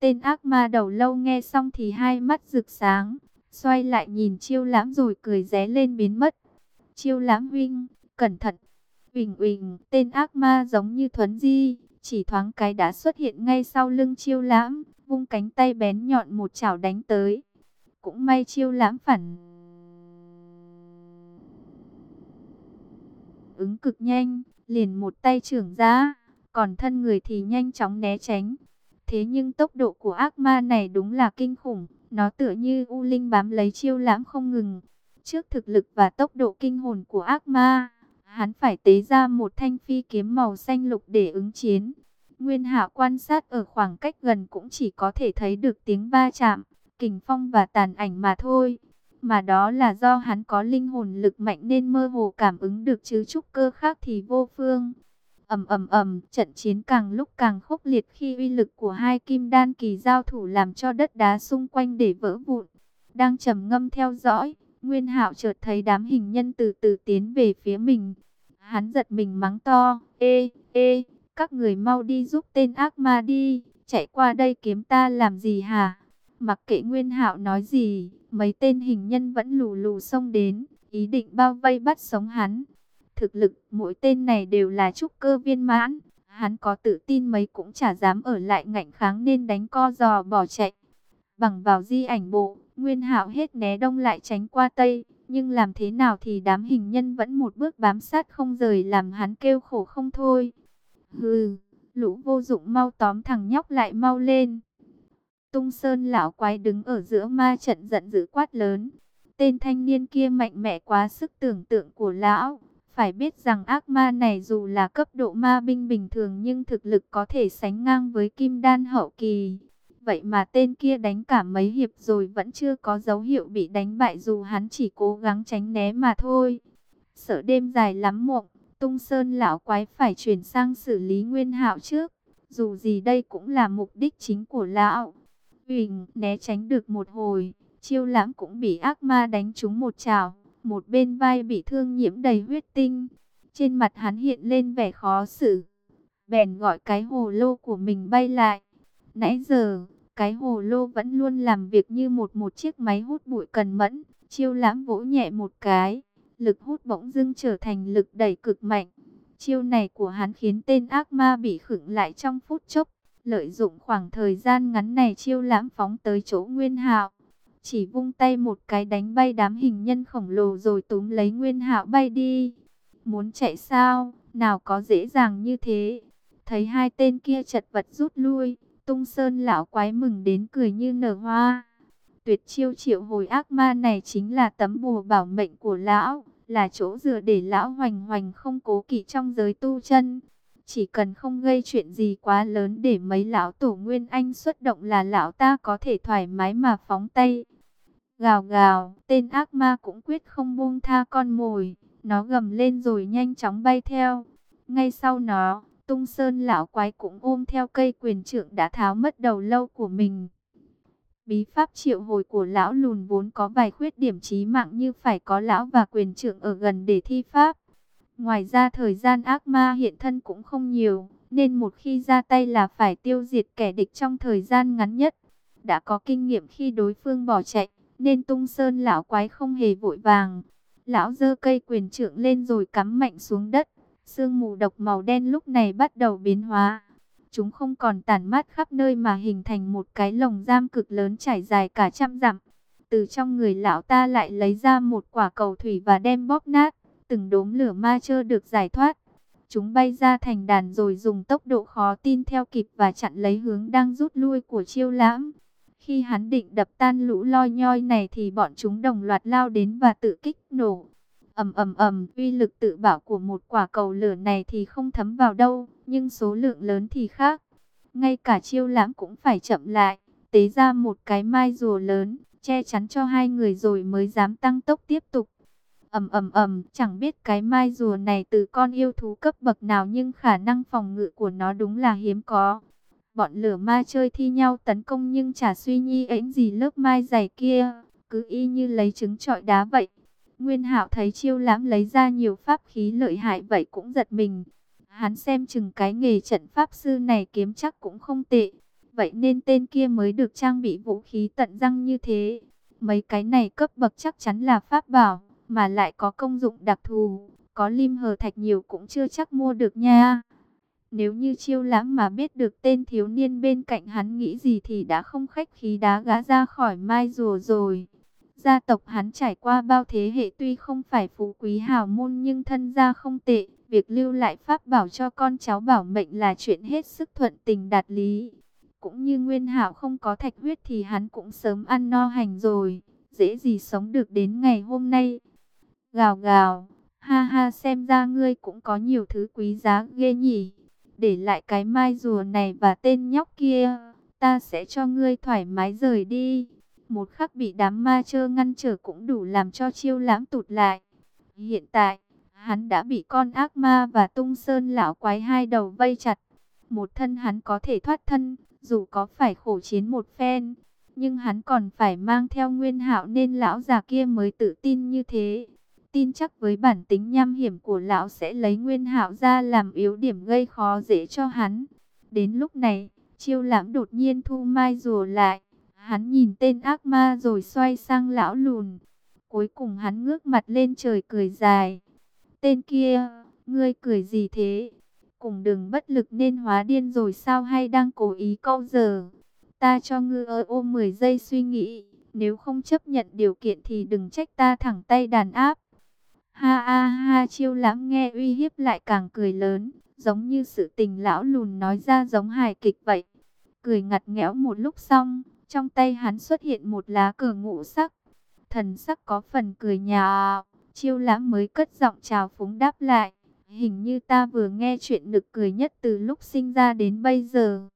Tên ác ma đầu lâu nghe xong thì hai mắt rực sáng, xoay lại nhìn chiêu lãm rồi cười ré lên biến mất. Chiêu lãm huynh, cẩn thận. Huỳnh huỳnh, tên ác ma giống như thuấn di, chỉ thoáng cái đã xuất hiện ngay sau lưng chiêu lãm, vung cánh tay bén nhọn một chảo đánh tới. Cũng may chiêu lãm phản ứng cực nhanh, liền một tay trưởng ra, còn thân người thì nhanh chóng né tránh. Thế nhưng tốc độ của ác ma này đúng là kinh khủng, nó tựa như u linh bám lấy chiêu lãm không ngừng. Trước thực lực và tốc độ kinh hồn của ác ma, hắn phải tế ra một thanh phi kiếm màu xanh lục để ứng chiến. Nguyên Hạ quan sát ở khoảng cách gần cũng chỉ có thể thấy được tiếng va chạm, kình phong và tàn ảnh mà thôi. Mà đó là do hắn có linh hồn lực mạnh nên mơ hồ cảm ứng được chứ trúc cơ khác thì vô phương ầm ầm ầm, trận chiến càng lúc càng khốc liệt khi uy lực của hai kim đan kỳ giao thủ làm cho đất đá xung quanh để vỡ vụn. Đang trầm ngâm theo dõi, Nguyên Hạo chợt thấy đám hình nhân từ từ tiến về phía mình. Hắn giật mình mắng to, ê, ê, các người mau đi giúp tên ác ma đi, chạy qua đây kiếm ta làm gì hả? Mặc kệ Nguyên Hạo nói gì, mấy tên hình nhân vẫn lù lù xông đến, ý định bao vây bắt sống hắn. Thực lực mỗi tên này đều là trúc cơ viên mãn, hắn có tự tin mấy cũng chả dám ở lại ngạnh kháng nên đánh co giò bỏ chạy. Bằng vào di ảnh bộ, Nguyên Hạo hết né đông lại tránh qua tây, nhưng làm thế nào thì đám hình nhân vẫn một bước bám sát không rời làm hắn kêu khổ không thôi. Hừ, lũ vô dụng mau tóm thằng nhóc lại mau lên. Tung Sơn lão quái đứng ở giữa ma trận giận dữ quát lớn. Tên thanh niên kia mạnh mẽ quá sức tưởng tượng của lão. Phải biết rằng ác ma này dù là cấp độ ma binh bình thường nhưng thực lực có thể sánh ngang với kim đan hậu kỳ. Vậy mà tên kia đánh cả mấy hiệp rồi vẫn chưa có dấu hiệu bị đánh bại dù hắn chỉ cố gắng tránh né mà thôi. Sợ đêm dài lắm mộng, tung sơn lão quái phải chuyển sang xử lý nguyên hạo trước. Dù gì đây cũng là mục đích chính của lão. Huỳnh né tránh được một hồi, chiêu lãm cũng bị ác ma đánh trúng một chảo, một bên vai bị thương nhiễm đầy huyết tinh. Trên mặt hắn hiện lên vẻ khó xử, bèn gọi cái hồ lô của mình bay lại. Nãy giờ, cái hồ lô vẫn luôn làm việc như một một chiếc máy hút bụi cần mẫn, chiêu lãm vỗ nhẹ một cái, lực hút bỗng dưng trở thành lực đẩy cực mạnh. Chiêu này của hắn khiến tên ác ma bị khựng lại trong phút chốc. Lợi dụng khoảng thời gian ngắn này chiêu lãm phóng tới chỗ Nguyên Hạo. Chỉ vung tay một cái đánh bay đám hình nhân khổng lồ rồi túm lấy Nguyên Hạo bay đi. Muốn chạy sao, nào có dễ dàng như thế. Thấy hai tên kia chật vật rút lui, tung sơn lão quái mừng đến cười như nở hoa. Tuyệt chiêu triệu hồi ác ma này chính là tấm bùa bảo mệnh của lão, là chỗ dựa để lão hoành hoành không cố kỵ trong giới tu chân. Chỉ cần không gây chuyện gì quá lớn để mấy lão tổ nguyên anh xuất động là lão ta có thể thoải mái mà phóng tay. Gào gào, tên ác ma cũng quyết không buông tha con mồi. Nó gầm lên rồi nhanh chóng bay theo. Ngay sau nó, tung sơn lão quái cũng ôm theo cây quyền trượng đã tháo mất đầu lâu của mình. Bí pháp triệu hồi của lão lùn vốn có vài khuyết điểm chí mạng như phải có lão và quyền trượng ở gần để thi pháp. Ngoài ra thời gian ác ma hiện thân cũng không nhiều, nên một khi ra tay là phải tiêu diệt kẻ địch trong thời gian ngắn nhất. Đã có kinh nghiệm khi đối phương bỏ chạy, nên tung sơn lão quái không hề vội vàng. Lão giơ cây quyền trượng lên rồi cắm mạnh xuống đất. Sương mù độc màu đen lúc này bắt đầu biến hóa. Chúng không còn tản mát khắp nơi mà hình thành một cái lồng giam cực lớn trải dài cả trăm dặm. Từ trong người lão ta lại lấy ra một quả cầu thủy và đem bóp nát từng đốm lửa ma chơ được giải thoát. Chúng bay ra thành đàn rồi dùng tốc độ khó tin theo kịp và chặn lấy hướng đang rút lui của chiêu lãm. Khi hắn định đập tan lũ loi nhoi này thì bọn chúng đồng loạt lao đến và tự kích nổ. ầm ầm ầm, uy lực tự bảo của một quả cầu lửa này thì không thấm vào đâu, nhưng số lượng lớn thì khác. Ngay cả chiêu lãm cũng phải chậm lại, tế ra một cái mai rùa lớn, che chắn cho hai người rồi mới dám tăng tốc tiếp tục ầm ầm ầm, chẳng biết cái mai rùa này từ con yêu thú cấp bậc nào nhưng khả năng phòng ngự của nó đúng là hiếm có. Bọn lửa ma chơi thi nhau tấn công nhưng chả suy nhi ảnh gì lớp mai dày kia, cứ y như lấy trứng trọi đá vậy. Nguyên Hạo thấy chiêu lãm lấy ra nhiều pháp khí lợi hại vậy cũng giật mình. Hắn xem chừng cái nghề trận pháp sư này kiếm chắc cũng không tệ. Vậy nên tên kia mới được trang bị vũ khí tận răng như thế. Mấy cái này cấp bậc chắc chắn là pháp bảo, mà lại có công dụng đặc thù. Có lim hờ thạch nhiều cũng chưa chắc mua được nha. Nếu như chiêu lãm mà biết được tên thiếu niên bên cạnh hắn nghĩ gì thì đã không khách khí đá gã ra khỏi mai rùa rồi. Gia tộc hắn trải qua bao thế hệ tuy không phải phú quý hào môn nhưng thân gia không tệ. Việc lưu lại pháp bảo cho con cháu bảo mệnh là chuyện hết sức thuận tình đạt lý. Cũng như Nguyên hảo không có thạch huyết thì hắn cũng sớm ăn no hành rồi. Dễ gì sống được đến ngày hôm nay. Gào gào, ha ha xem ra ngươi cũng có nhiều thứ quý giá ghê nhỉ. Để lại cái mai rùa này và tên nhóc kia, ta sẽ cho ngươi thoải mái rời đi. Một khắc bị đám ma chơ ngăn trở cũng đủ làm cho chiêu lãm tụt lại. Hiện tại, hắn đã bị con ác ma và tung sơn lão quái hai đầu vây chặt. Một thân hắn có thể thoát thân, dù có phải khổ chiến một phen, nhưng hắn còn phải mang theo nguyên hạo nên lão già kia mới tự tin như thế. Tin chắc với bản tính nham hiểm của lão sẽ lấy nguyên hạo ra làm yếu điểm gây khó dễ cho hắn. Đến lúc này, chiêu lãm đột nhiên thu mai rùa lại. Hắn nhìn tên ác ma rồi xoay sang lão lùn. Cuối cùng hắn ngước mặt lên trời cười dài. Tên kia, ngươi cười gì thế? Cùng đừng bất lực nên hóa điên rồi sao hay đang cố ý câu giờ? Ta cho ngươi ơ ôm 10 giây suy nghĩ. Nếu không chấp nhận điều kiện thì đừng trách ta thẳng tay đàn áp. Ha ha ha chiêu lãm nghe uy hiếp lại càng cười lớn. Giống như sự tình lão lùn nói ra giống hài kịch vậy. Cười ngặt nghẽo một lúc xong, trong tay hắn xuất hiện một lá cờ ngũ sắc. Thần sắc có phần cười nhà Chiêu lãm mới cất giọng chào phúng đáp lại. Hình như ta vừa nghe chuyện nực cười nhất từ lúc sinh ra đến bây giờ.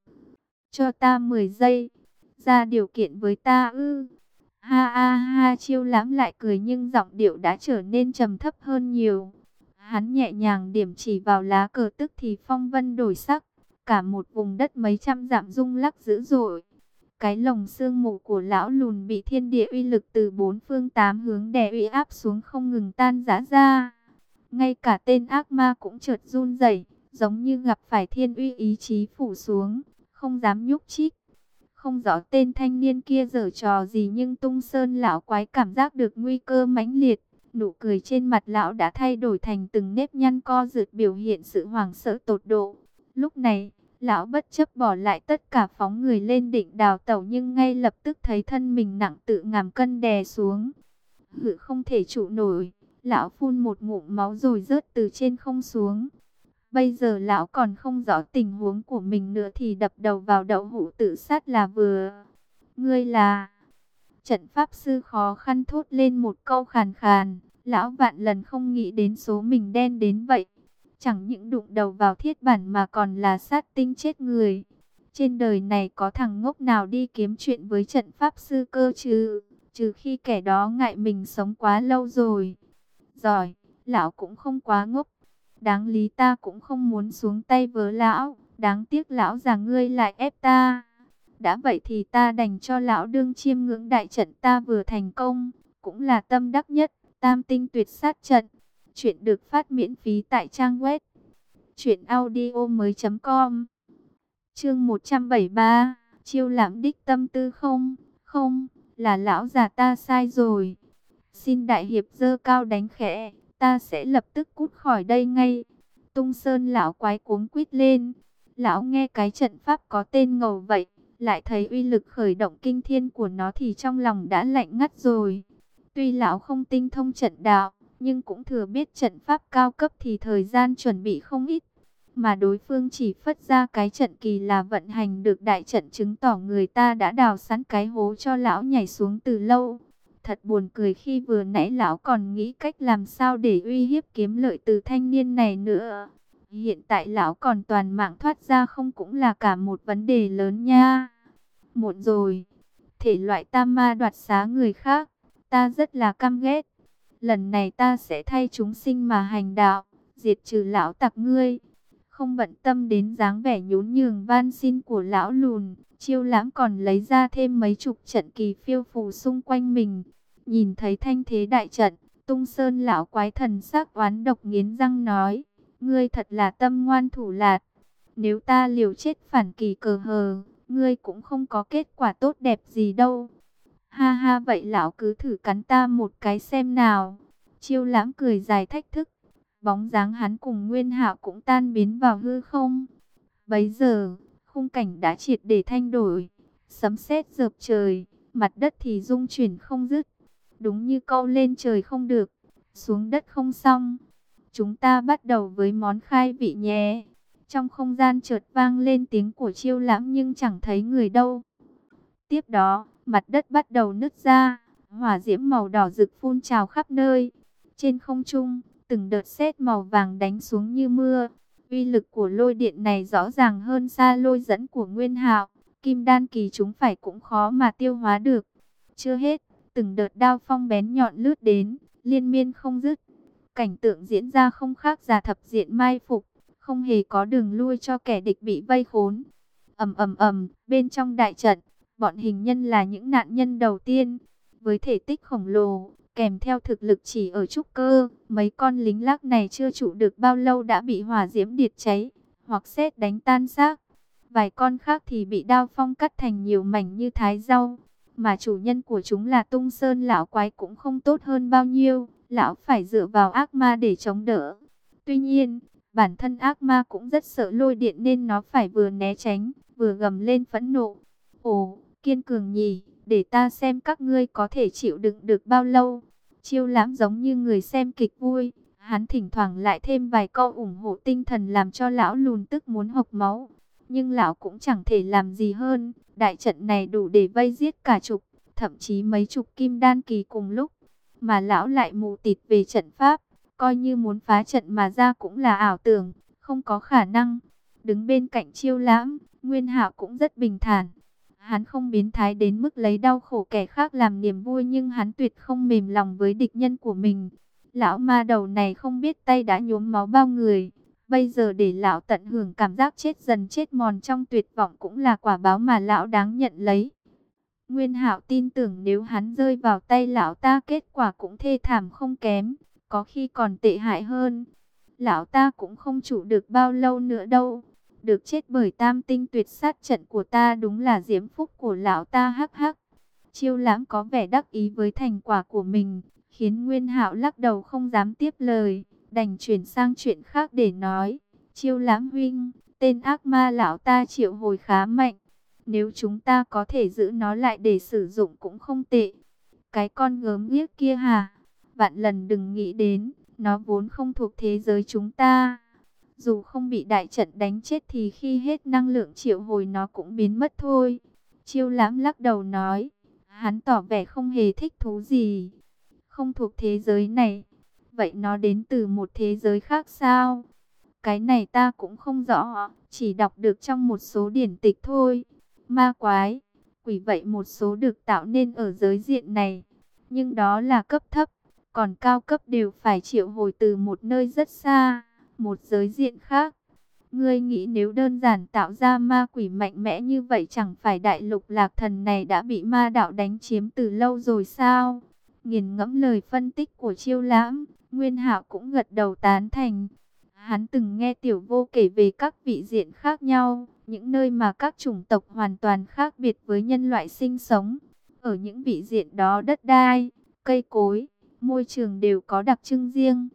Cho ta 10 giây. Ra điều kiện với ta ư. Ha ha ha chiêu lãm lại cười nhưng giọng điệu đã trở nên trầm thấp hơn nhiều. Hắn nhẹ nhàng điểm chỉ vào lá cờ tức thì phong vân đổi sắc. Cả một vùng đất mấy trăm dặm rung lắc dữ dội. Cái lồng xương mù của lão lùn bị thiên địa uy lực từ bốn phương tám hướng đè uy áp xuống không ngừng tan rã ra. Ngay cả tên ác ma cũng chợt run rẩy, giống như gặp phải thiên uy ý chí phủ xuống, không dám nhúc chích. Không rõ tên thanh niên kia giở trò gì nhưng tung sơn lão quái cảm giác được nguy cơ mãnh liệt. Nụ cười trên mặt lão đã thay đổi thành từng nếp nhăn co rượt biểu hiện sự hoảng sợ tột độ. Lúc này, Lão bất chấp bỏ lại tất cả phóng người lên đỉnh đào tẩu nhưng ngay lập tức thấy thân mình nặng tự ngàm cân đè xuống. Hự không thể trụ nổi, lão phun một ngụm máu rồi rớt từ trên không xuống. Bây giờ lão còn không rõ tình huống của mình nữa thì đập đầu vào đậu hũ tự sát là vừa. Ngươi là... Trận pháp sư khó khăn thốt lên một câu khàn khàn. Lão vạn lần không nghĩ đến số mình đen đến vậy. Chẳng những đụng đầu vào thiết bản mà còn là sát tinh chết người. Trên đời này có thằng ngốc nào đi kiếm chuyện với trận pháp sư cơ chứ? Trừ khi kẻ đó ngại mình sống quá lâu rồi. Giỏi, lão cũng không quá ngốc. Đáng lý ta cũng không muốn xuống tay với lão. Đáng tiếc lão già ngươi lại ép ta. Đã vậy thì ta đành cho lão đương chiêm ngưỡng đại trận ta vừa thành công. Cũng là tâm đắc nhất, tam tinh tuyệt sát trận. Chuyện được phát miễn phí tại trang web truyệnaudiomoi.com. Chương 173, chiêu lãm đích tâm tư không? Không, là lão già ta sai rồi. Xin đại hiệp dơ cao đánh khẽ, ta sẽ lập tức cút khỏi đây ngay. Tung Sơn lão quái cuống quýt lên. Lão nghe cái trận pháp có tên ngầu vậy, lại thấy uy lực khởi động kinh thiên của nó thì trong lòng đã lạnh ngắt rồi. Tuy lão không tinh thông trận đạo, nhưng cũng thừa biết trận pháp cao cấp thì thời gian chuẩn bị không ít. Mà đối phương chỉ phất ra cái trận kỳ là vận hành được đại trận chứng tỏ người ta đã đào sẵn cái hố cho lão nhảy xuống từ lâu. Thật buồn cười khi vừa nãy lão còn nghĩ cách làm sao để uy hiếp kiếm lợi từ thanh niên này nữa. Hiện tại lão còn toàn mạng thoát ra không cũng là cả một vấn đề lớn nha. Muộn rồi, thể loại tam ma đoạt xá người khác, ta rất là căm ghét. Lần này ta sẽ thay chúng sinh mà hành đạo, diệt trừ lão tặc ngươi. Không bận tâm đến dáng vẻ nhún nhường van xin của lão lùn, chiêu lãm còn lấy ra thêm mấy chục trận kỳ phiêu phù xung quanh mình. Nhìn thấy thanh thế đại trận, tung sơn lão quái thần sắc oán độc nghiến răng nói, ngươi thật là tâm ngoan thủ lạt. Nếu ta liều chết phản kỳ cờ hờ, ngươi cũng không có kết quả tốt đẹp gì đâu. Ha ha vậy lão cứ thử cắn ta một cái xem nào. Chiêu lãm cười dài thách thức. Bóng dáng hắn cùng Nguyên Hạo cũng tan biến vào hư không. Bấy giờ, khung cảnh đã triệt để thay đổi. Sấm sét dợp trời, mặt đất thì rung chuyển không dứt. Đúng như câu lên trời không được, xuống đất không xong. Chúng ta bắt đầu với món khai vị nhé. Trong không gian chợt vang lên tiếng của chiêu lãm nhưng chẳng thấy người đâu. Tiếp đó, mặt đất bắt đầu nứt ra, hỏa diễm màu đỏ rực phun trào khắp nơi. Trên không trung, từng đợt sét màu vàng đánh xuống như mưa. Uy lực của lôi điện này rõ ràng hơn xa lôi dẫn của Nguyên Hạo, Kim Đan kỳ chúng phải cũng khó mà tiêu hóa được. Chưa hết, từng đợt đao phong bén nhọn lướt đến, liên miên không dứt. Cảnh tượng diễn ra không khác già thập diện mai phục, không hề có đường lui cho kẻ địch bị vây khốn. Ầm ầm ầm, bên trong đại trận, bọn hình nhân là những nạn nhân đầu tiên, với thể tích khổng lồ, kèm theo thực lực chỉ ở trúc cơ, mấy con lính lác này chưa trụ được bao lâu đã bị hỏa diễm điệt cháy, hoặc xét đánh tan xác. Vài con khác thì bị đao phong cắt thành nhiều mảnh như thái rau, mà chủ nhân của chúng là tung sơn lão quái cũng không tốt hơn bao nhiêu, lão phải dựa vào ác ma để chống đỡ. Tuy nhiên, bản thân ác ma cũng rất sợ lôi điện nên nó phải vừa né tránh, vừa gầm lên phẫn nộ. Ồ, kiên cường nhỉ, để ta xem các ngươi có thể chịu đựng được bao lâu. Chiêu lãm giống như người xem kịch vui, hắn thỉnh thoảng lại thêm vài câu ủng hộ tinh thần làm cho lão lùn tức muốn hộc máu. Nhưng lão cũng chẳng thể làm gì hơn, đại trận này đủ để vây giết cả chục, thậm chí mấy chục kim đan kỳ cùng lúc. Mà lão lại mù tịt về trận pháp, coi như muốn phá trận mà ra cũng là ảo tưởng, không có khả năng. Đứng bên cạnh chiêu lãm, Nguyên Hạo cũng rất bình thản. Hắn không biến thái đến mức lấy đau khổ kẻ khác làm niềm vui nhưng hắn tuyệt không mềm lòng với địch nhân của mình. Lão ma đầu này không biết tay đã nhuốm máu bao người. Bây giờ để lão tận hưởng cảm giác chết dần chết mòn trong tuyệt vọng cũng là quả báo mà lão đáng nhận lấy. Nguyên Hạo tin tưởng nếu hắn rơi vào tay lão ta kết quả cũng thê thảm không kém, có khi còn tệ hại hơn. Lão ta cũng không chủ được bao lâu nữa đâu. Được chết bởi tam tinh tuyệt sát trận của ta đúng là diễm phúc của lão ta hắc hắc. Chiêu lãm có vẻ đắc ý với thành quả của mình, khiến Nguyên Hạo lắc đầu không dám tiếp lời, đành chuyển sang chuyện khác để nói. Chiêu lãm huynh, tên ác ma lão ta triệu hồi khá mạnh. Nếu chúng ta có thể giữ nó lại để sử dụng cũng không tệ. Cái con gớm ghiếc kia hả? Vạn lần đừng nghĩ đến, nó vốn không thuộc thế giới chúng ta. Dù không bị đại trận đánh chết thì khi hết năng lượng triệu hồi nó cũng biến mất thôi. Chiêu lãm lắc đầu nói, hắn tỏ vẻ không hề thích thú gì. Không thuộc thế giới này, vậy nó đến từ một thế giới khác sao? Cái này ta cũng không rõ, chỉ đọc được trong một số điển tịch thôi. Ma quái, quỷ vậy một số được tạo nên ở giới diện này, nhưng đó là cấp thấp, còn cao cấp đều phải triệu hồi từ một nơi rất xa một giới diện khác. Ngươi nghĩ nếu đơn giản tạo ra ma quỷ mạnh mẽ như vậy chẳng phải đại lục lạc thần này đã bị ma đạo đánh chiếm từ lâu rồi sao? Nghiền ngẫm lời phân tích của chiêu lãm, Nguyên hạo cũng gật đầu tán thành. Hắn từng nghe tiểu vô kể về các vị diện khác nhau, những nơi mà các chủng tộc hoàn toàn khác biệt với nhân loại sinh sống. Ở những vị diện đó đất đai, cây cối, môi trường đều có đặc trưng riêng.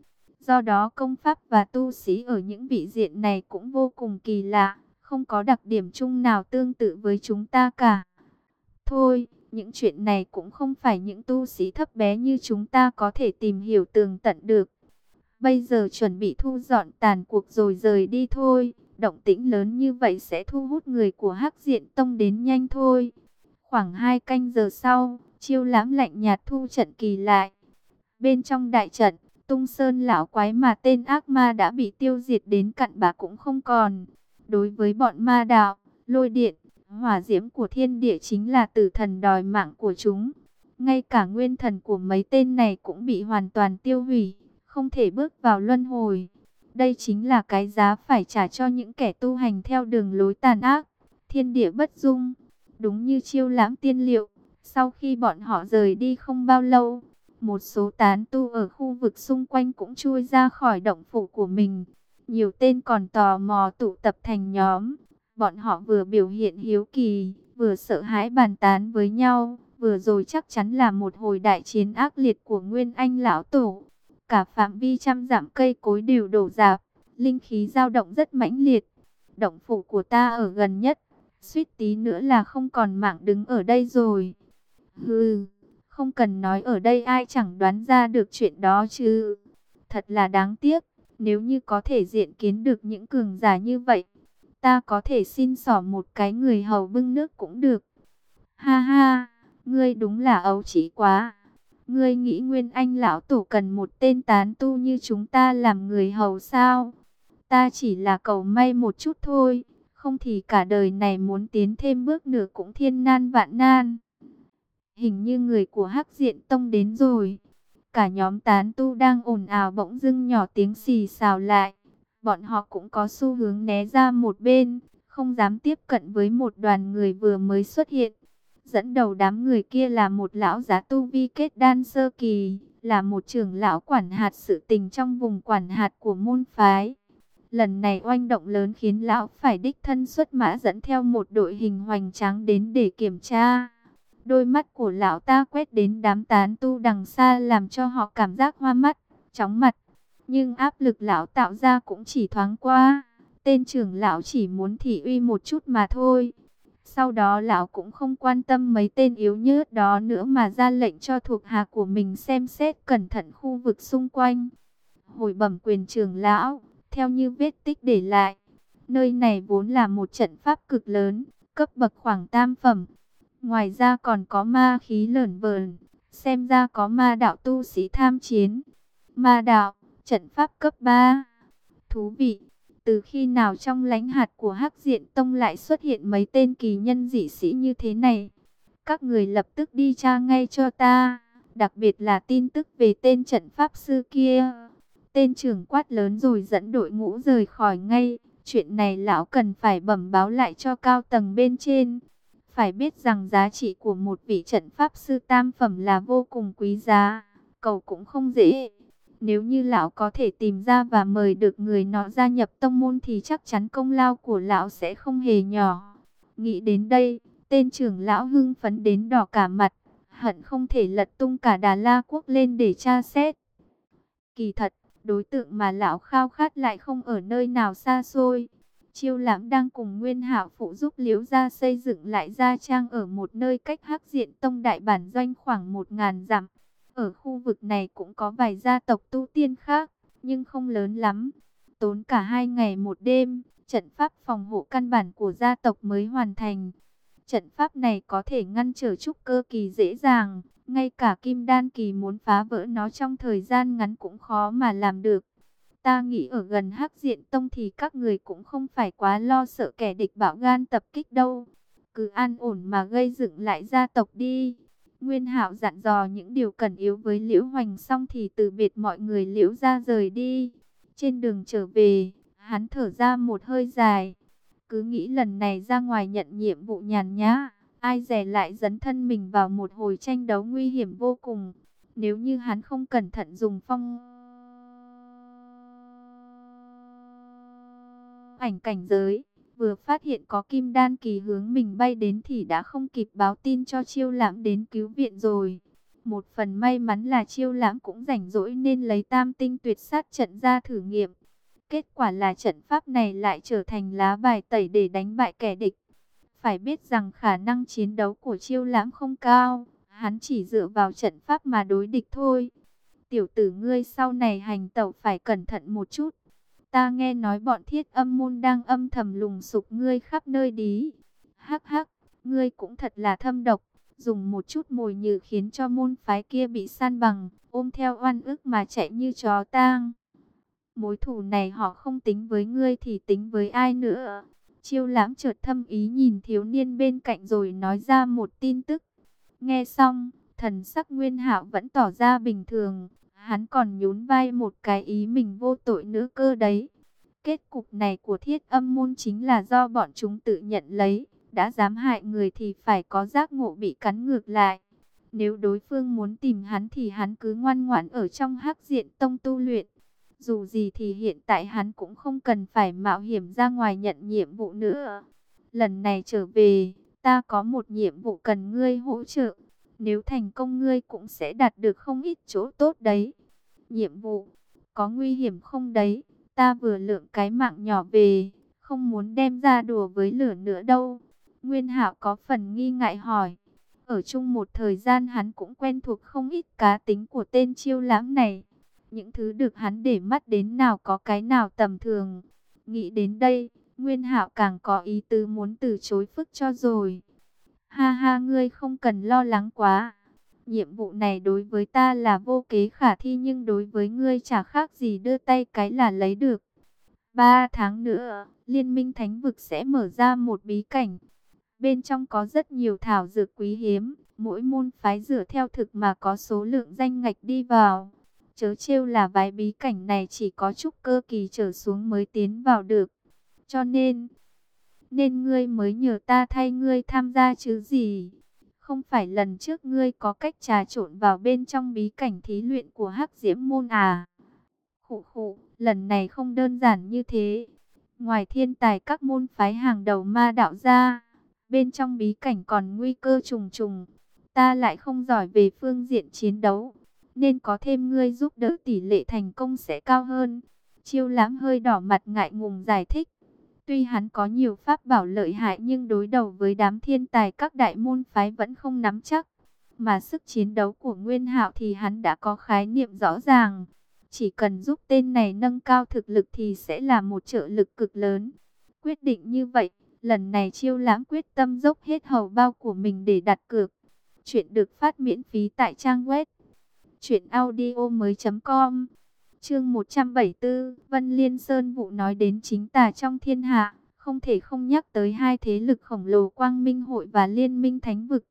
Do đó công pháp và tu sĩ ở những vị diện này cũng vô cùng kỳ lạ, không có đặc điểm chung nào tương tự với chúng ta cả. Thôi, những chuyện này cũng không phải những tu sĩ thấp bé như chúng ta có thể tìm hiểu tường tận được. Bây giờ chuẩn bị thu dọn tàn cuộc rồi rời đi thôi. Động tĩnh lớn như vậy sẽ thu hút người của Hắc Diện Tông đến nhanh thôi. Khoảng hai canh giờ sau, chiêu lãm lạnh nhạt thu trận kỳ lại. Bên trong đại trận, tung sơn lão quái mà tên ác ma đã bị tiêu diệt đến cặn bà cũng không còn. Đối với bọn ma đạo, lôi điện, hỏa diễm của thiên địa chính là tử thần đòi mạng của chúng. Ngay cả nguyên thần của mấy tên này cũng bị hoàn toàn tiêu hủy, không thể bước vào luân hồi. Đây chính là cái giá phải trả cho những kẻ tu hành theo đường lối tàn ác, thiên địa bất dung. Đúng như chiêu lãm tiên liệu, sau khi bọn họ rời đi không bao lâu, một số tán tu ở khu vực xung quanh cũng chui ra khỏi động phủ của mình. Nhiều tên còn tò mò tụ tập thành nhóm, Bọn họ vừa biểu hiện hiếu kỳ, vừa sợ hãi bàn tán với nhau, vừa rồi chắc chắn là một hồi đại chiến ác liệt của Nguyên Anh Lão Tổ. Cả phạm vi trăm dặm cây cối đều đổ dạp, linh khí dao động rất mãnh liệt. Động phủ của ta ở gần nhất, suýt tí nữa là không còn mạng đứng ở đây rồi. Hừ, không cần nói ở đây ai chẳng đoán ra được chuyện đó chứ. Thật là đáng tiếc, nếu như có thể diện kiến được những cường giả như vậy, ta có thể xin xỏ một cái người hầu bưng nước cũng được. Ha ha, ngươi đúng là ấu chỉ quá. Ngươi nghĩ Nguyên Anh lão tổ cần một tên tán tu như chúng ta làm người hầu sao? Ta chỉ là cầu may một chút thôi, không thì cả đời này muốn tiến thêm bước nữa cũng thiên nan vạn nan. Hình như người của Hắc Diện Tông đến rồi. Cả nhóm tán tu đang ồn ào bỗng dưng nhỏ tiếng xì xào lại. Bọn họ cũng có xu hướng né ra một bên, không dám tiếp cận với một đoàn người vừa mới xuất hiện. Dẫn đầu đám người kia là một lão giá tu vi kết đan sơ kỳ, là một trưởng lão quản hạt sự tình trong vùng quản hạt của môn phái. Lần này oanh động lớn khiến lão phải đích thân xuất mã dẫn theo một đội hình hoành tráng đến để kiểm tra. Đôi mắt của lão ta quét đến đám tán tu đằng xa làm cho họ cảm giác hoa mắt, chóng mặt. Nhưng áp lực lão tạo ra cũng chỉ thoáng qua. Tên trưởng lão chỉ muốn thị uy một chút mà thôi. Sau đó lão cũng không quan tâm mấy tên yếu nhớt đó nữa mà ra lệnh cho thuộc hạ của mình xem xét cẩn thận khu vực xung quanh. Hồi bẩm quyền trưởng lão, theo như vết tích để lại, nơi này vốn là một trận pháp cực lớn, cấp bậc khoảng tam phẩm. Ngoài ra còn có ma khí lởn vởn, xem ra có ma đạo tu sĩ tham chiến. Ma đạo, trận pháp cấp 3. Thú vị, từ khi nào trong lãnh hạt của Hắc Diện Tông lại xuất hiện mấy tên kỳ nhân dị sĩ như thế này? Các người lập tức đi tra ngay cho ta, đặc biệt là tin tức về tên trận pháp sư kia. Tên trưởng quát lớn rồi dẫn đội ngũ rời khỏi ngay. Chuyện này lão cần phải bẩm báo lại cho cao tầng bên trên. Phải biết rằng giá trị của một vị trận pháp sư tam phẩm là vô cùng quý giá. Cầu cũng không dễ. Nếu như lão có thể tìm ra và mời được người nó gia nhập tông môn thì chắc chắn công lao của lão sẽ không hề nhỏ. Nghĩ đến đây, tên trưởng lão hưng phấn đến đỏ cả mặt, hận không thể lật tung cả Đà La quốc lên để tra xét. Kỳ thật, đối tượng mà lão khao khát lại không ở nơi nào xa xôi. Chiêu lãm đang cùng Nguyên Hạo phụ giúp Liễu gia xây dựng lại gia trang ở một nơi cách Hắc Diện Tông đại bản doanh khoảng một ngàn dặm. Ở khu vực này cũng có vài gia tộc tu tiên khác, nhưng không lớn lắm. Tốn cả hai ngày một đêm, trận pháp phòng hộ căn bản của gia tộc mới hoàn thành. Trận pháp này có thể ngăn trở trúc cơ kỳ dễ dàng, ngay cả kim đan kỳ muốn phá vỡ nó trong thời gian ngắn cũng khó mà làm được. Ta nghĩ ở gần hắc diện tông thì các người cũng không phải quá lo sợ kẻ địch bạo gan tập kích đâu. Cứ an ổn mà gây dựng lại gia tộc đi. Nguyên hạo dặn dò những điều cần yếu với Liễu Hoành xong thì từ biệt mọi người Liễu ra rời đi. Trên đường trở về, hắn thở ra một hơi dài. Cứ nghĩ lần này ra ngoài nhận nhiệm vụ nhàn nhã, ai dè lại dấn thân mình vào một hồi tranh đấu nguy hiểm vô cùng. Nếu như hắn không cẩn thận dùng phong ảnh cảnh giới, vừa phát hiện có kim đan kỳ hướng mình bay đến thì đã không kịp báo tin cho chiêu lãm đến cứu viện rồi. Một phần may mắn là chiêu lãm cũng rảnh rỗi nên lấy tam tinh tuyệt sát trận ra thử nghiệm. Kết quả là trận pháp này lại trở thành lá bài tẩy để đánh bại kẻ địch. Phải biết rằng khả năng chiến đấu của chiêu lãm không cao, hắn chỉ dựa vào trận pháp mà đối địch thôi. Tiểu tử ngươi sau này hành tẩu phải cẩn thận một chút. Ta nghe nói bọn thiết âm môn đang âm thầm lùng sục ngươi khắp nơi đi. Hắc hắc, ngươi cũng thật là thâm độc. Dùng một chút mồi nhử khiến cho môn phái kia bị san bằng, ôm theo oan ức mà chạy như chó tang. Mối thù này họ không tính với ngươi thì tính với ai nữa. Chiêu lãm chợt thâm ý nhìn thiếu niên bên cạnh rồi nói ra một tin tức. Nghe xong, thần sắc nguyên hạo vẫn tỏ ra bình thường, Hắn còn nhún vai một cái ý mình vô tội nữa cơ đấy. Kết cục này của thiết âm môn chính là do bọn chúng tự nhận lấy. Đã dám hại người thì phải có giác ngộ bị cắn ngược lại. Nếu đối phương muốn tìm hắn thì hắn cứ ngoan ngoãn ở trong hắc diện tông tu luyện. Dù gì thì hiện tại hắn cũng không cần phải mạo hiểm ra ngoài nhận nhiệm vụ nữa. lần này trở về, ta có một nhiệm vụ cần ngươi hỗ trợ. Nếu thành công ngươi cũng sẽ đạt được không ít chỗ tốt đấy. Nhiệm vụ, có nguy hiểm không đấy? Ta vừa lượng cái mạng nhỏ về, không muốn đem ra đùa với lửa nữa đâu. Nguyên Hạo có phần nghi ngại hỏi. Ở chung một thời gian hắn cũng quen thuộc không ít cá tính của tên chiêu lãm này. Những thứ được hắn để mắt đến nào có cái nào tầm thường. Nghĩ đến đây, Nguyên Hạo càng có ý tứ muốn từ chối phức cho rồi. Ha ha ngươi không cần lo lắng quá. Nhiệm vụ này đối với ta là vô kế khả thi nhưng đối với ngươi chả khác gì đưa tay cái là lấy được. Ba tháng nữa, Liên minh Thánh Vực sẽ mở ra một bí cảnh. Bên trong có rất nhiều thảo dược quý hiếm, mỗi môn phái dựa theo thực mà có số lượng danh ngạch đi vào. Chớ trêu là vài bí cảnh này chỉ có chút cơ kỳ trở xuống mới tiến vào được. Cho nên, nên ngươi mới nhờ ta thay ngươi tham gia chứ gì. Không phải lần trước ngươi có cách trà trộn vào bên trong bí cảnh thí luyện của Hắc Diễm Môn à? Khụ khụ, lần này không đơn giản như thế. Ngoài thiên tài các môn phái hàng đầu ma đạo ra, bên trong bí cảnh còn nguy cơ trùng trùng. Ta lại không giỏi về phương diện chiến đấu, nên có thêm ngươi giúp đỡ tỷ lệ thành công sẽ cao hơn. Chiêu lãm hơi đỏ mặt ngại ngùng giải thích. Tuy hắn có nhiều pháp bảo lợi hại nhưng đối đầu với đám thiên tài các đại môn phái vẫn không nắm chắc. Mà sức chiến đấu của Nguyên Hạo thì hắn đã có khái niệm rõ ràng. Chỉ cần giúp tên này nâng cao thực lực thì sẽ là một trợ lực cực lớn. Quyết định như vậy, lần này chiêu lãm quyết tâm dốc hết hầu bao của mình để đặt cược. Chuyện được phát miễn phí tại trang web truyệnaudiomoi.com. Chương 174, Vân Liên Sơn vụ nói đến chính tà trong thiên hạ, không thể không nhắc tới hai thế lực khổng lồ Quang Minh hội và Liên Minh Thánh vực.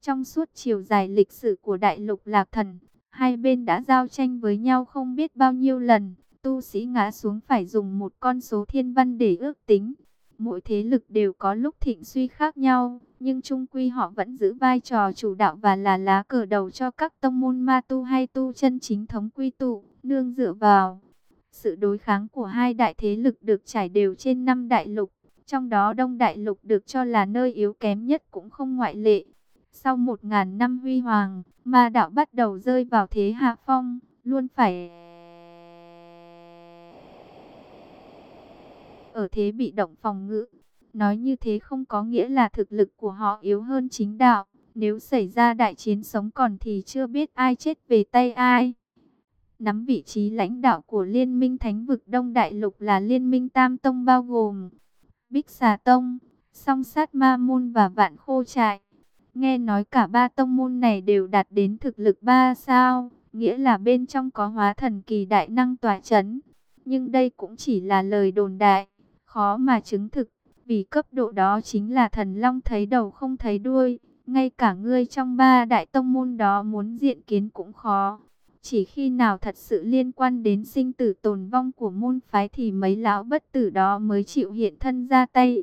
Trong suốt chiều dài lịch sử của đại lục Lạc Thần, hai bên đã giao tranh với nhau không biết bao nhiêu lần, tu sĩ ngã xuống phải dùng một con số thiên văn để ước tính. Mỗi thế lực đều có lúc thịnh suy khác nhau, nhưng chung quy họ vẫn giữ vai trò chủ đạo và là lá cờ đầu cho các tông môn ma tu hay tu chân chính thống quy tụ, nương dựa vào. Sự đối kháng của hai đại thế lực được trải đều trên năm đại lục, trong đó Đông Đại Lục được cho là nơi yếu kém nhất cũng không ngoại lệ. Sau một ngàn năm huy hoàng, ma đạo bắt đầu rơi vào thế hạ phong, luôn phải ở thế bị động phòng ngự. Nói như thế không có nghĩa là thực lực của họ yếu hơn chính đạo. Nếu xảy ra đại chiến sống còn thì chưa biết ai chết về tay ai. Nắm vị trí lãnh đạo của Liên minh Thánh vực Đông Đại Lục là Liên minh Tam Tông bao gồm Bích Xà Tông, Song Sát Ma Môn và Vạn Khô Trại. Nghe nói cả ba tông môn này đều đạt đến thực lực ba sao, nghĩa là bên trong có hóa thần kỳ đại năng tỏa chấn. Nhưng đây cũng chỉ là lời đồn đại, khó mà chứng thực, vì cấp độ đó chính là thần long thấy đầu không thấy đuôi. Ngay cả ngươi trong ba đại tông môn đó muốn diện kiến cũng khó. Chỉ khi nào thật sự liên quan đến sinh tử tồn vong của môn phái thì mấy lão bất tử đó mới chịu hiện thân ra tay.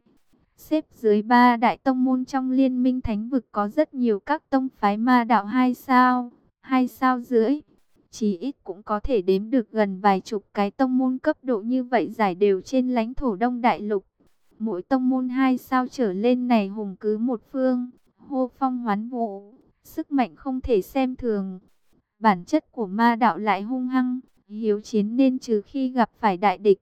Xếp dưới ba đại tông môn trong liên minh thánh vực có rất nhiều các tông phái ma đạo hai sao, hai sao rưỡi. Chỉ ít cũng có thể đếm được gần vài chục cái tông môn cấp độ như vậy giải đều trên lãnh thổ đông đại lục. Mỗi tông môn hai sao trở lên này hùng cứ một phương, hô phong hoán vũ, sức mạnh không thể xem thường. Bản chất của ma đạo lại hung hăng, hiếu chiến nên trừ khi gặp phải đại địch,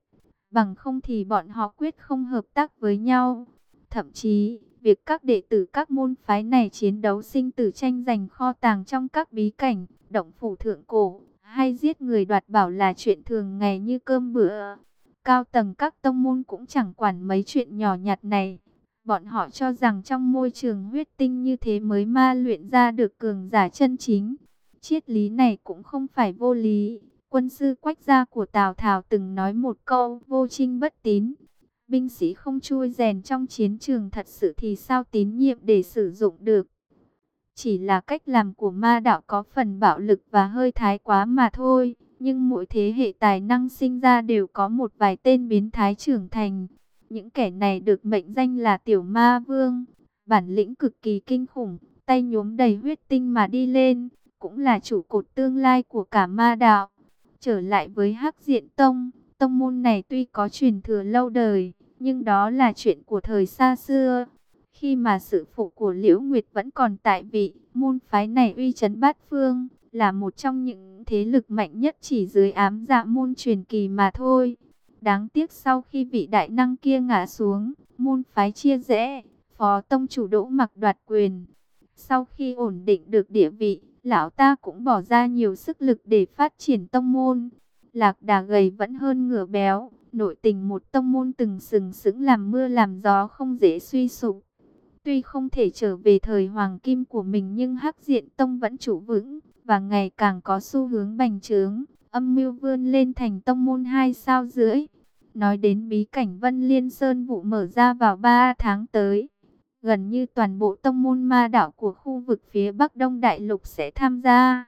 bằng không thì bọn họ quyết không hợp tác với nhau. Thậm chí, việc các đệ tử các môn phái này chiến đấu sinh tử tranh giành kho tàng trong các bí cảnh, động phủ thượng cổ, hay giết người đoạt bảo là chuyện thường ngày như cơm bữa. Cao tầng các tông môn cũng chẳng quản mấy chuyện nhỏ nhặt này. Bọn họ cho rằng trong môi trường huyết tinh như thế mới ma luyện ra được cường giả chân chính. Triết lý này cũng không phải vô lý. Quân sư quách gia của Tào Thảo từng nói một câu vô trinh bất tín. Binh sĩ không chui rèn trong chiến trường thật sự thì sao tín nhiệm để sử dụng được. Chỉ là cách làm của ma đạo có phần bạo lực và hơi thái quá mà thôi. Nhưng mỗi thế hệ tài năng sinh ra đều có một vài tên biến thái trưởng thành. Những kẻ này được mệnh danh là tiểu ma vương. Bản lĩnh cực kỳ kinh khủng, tay nhuốm đầy huyết tinh mà đi lên. Cũng là chủ cột tương lai của cả ma đạo. Trở lại với Hắc Diện Tông, tông môn này tuy có truyền thừa lâu đời, nhưng đó là chuyện của thời xa xưa. Khi mà sự phụ của Liễu Nguyệt vẫn còn tại vị, môn phái này uy chấn bát phương, là một trong những thế lực mạnh nhất chỉ dưới ám dạ môn truyền kỳ mà thôi. Đáng tiếc sau khi vị đại năng kia ngã xuống, môn phái chia rẽ, phó tông chủ đỗ mặc đoạt quyền. Sau khi ổn định được địa vị, lão ta cũng bỏ ra nhiều sức lực để phát triển tông môn. Lạc đà gầy vẫn hơn ngựa béo, nội tình một tông môn từng sừng sững làm mưa làm gió không dễ suy sụp. Tuy không thể trở về thời hoàng kim của mình nhưng hắc diện tông vẫn chủ vững và ngày càng có xu hướng bành trướng, âm mưu vươn lên thành tông môn hai sao rưỡi. Nói đến bí cảnh Vân Liên Sơn vụ mở ra vào 3 tháng tới, gần như toàn bộ tông môn ma đạo của khu vực phía Bắc Đông Đại Lục sẽ tham gia.